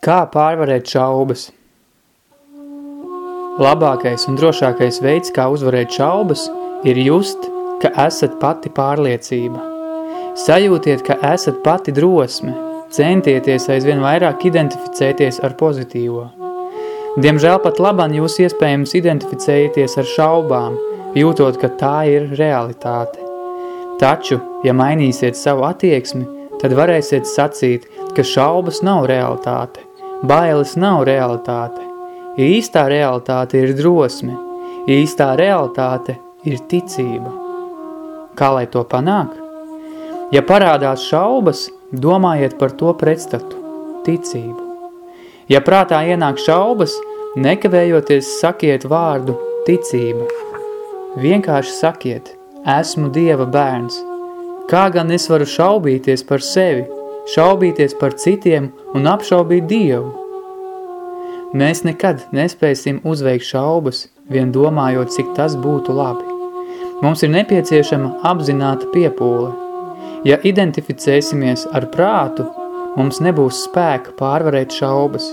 Kā pārvarēt šaubas? Labākais un drošākais veids, kā uzvarēt šaubas, ir just, ka esat pati pārliecība. Sajūtiet, ka esat pati drosme, centieties aizvien vairāk identificēties ar pozitīvo. Diemžēl pat labam jūs iespējams identificējaties ar šaubām, jūtot, ka tā ir realitāte. Taču, ja mainīsiet savu attieksmi, tad varēsiet sacīt, ka šaubas nav realitāte, Bailes nav realitāte. Īstā realitāte ir drosme. Īstā realitāte ir ticība. Kā lai to panāk? Ja parādās šaubas, domājiet par to pretstatu – ticību. Ja prātā ienāk šaubas, nekavējoties sakiet vārdu ticība. Vienkārši sakiet, esmu Dieva bērns. Kā gan es varu šaubīties par sevi – šaubīties par citiem un apšaubīt Dievu. Mēs nekad nespēsim uzveikt šaubas, vien domājot, cik tas būtu labi. Mums ir nepieciešama apzināta piepūle. Ja identificēsimies ar prātu, mums nebūs spēka pārvarēt šaubas,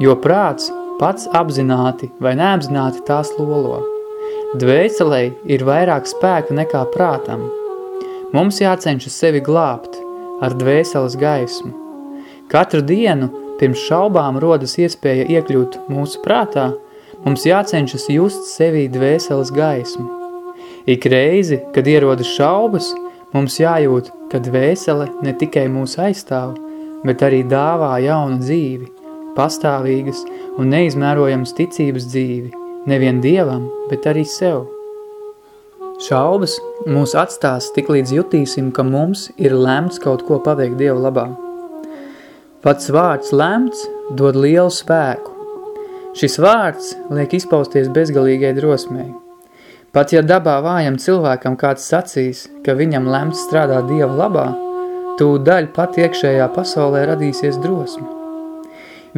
jo prāts pats apzināti vai neapzināti tās lolo. Dvēselei ir vairāk spēka nekā prātam. Mums jācenšas sevi glābt, ar dvēseles gaismu. Katru dienu pirms šaubām rodas iespēja iekļūt mūsu prātā, mums jācenšas just sevī dvēseles gaismu. Ik reizi, kad ierodas šaubas, mums jājūt, ka dvēsele ne tikai mūs aizstāv, bet arī dāvā jaunu dzīvi, pastāvīgas un neizmērojams ticības dzīvi, nevien Dievam, bet arī sev. Šaubas mūs atstās tik līdz jutīsim, ka mums ir lemts kaut ko paveikt Dieva labā. Pats vārds lemts dod lielu spēku. Šis vārds liek izpausties bezgalīgai drosmei. Pat ja dabā vājam cilvēkam kāds sacīs, ka viņam lemts strādāt Dieva labā, tū daļ pat iekšējā pasaulē radīsies drosme.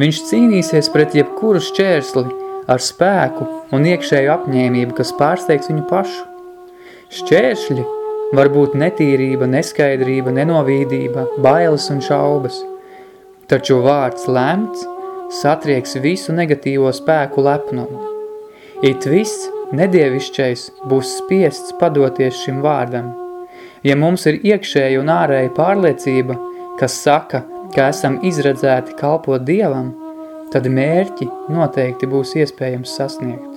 Viņš cīnīsies pret jebkuru šķērsli ar spēku un iekšēju apņēmību, kas pārsteigs viņu pašu. Šķēršļi var būt netīrība, neskaidrība, nenovīdība, bailes un šaubas. Taču vārds lemts satrieks visu negatīvo spēku lepnumu. It viss nedievišķais būs spiests padoties šim vārdam. Ja mums ir iekšēja un ārēja pārliecība, kas saka, ka esam izredzēti kalpot Dievam, tad mērķi noteikti būs iespējams sasniegt.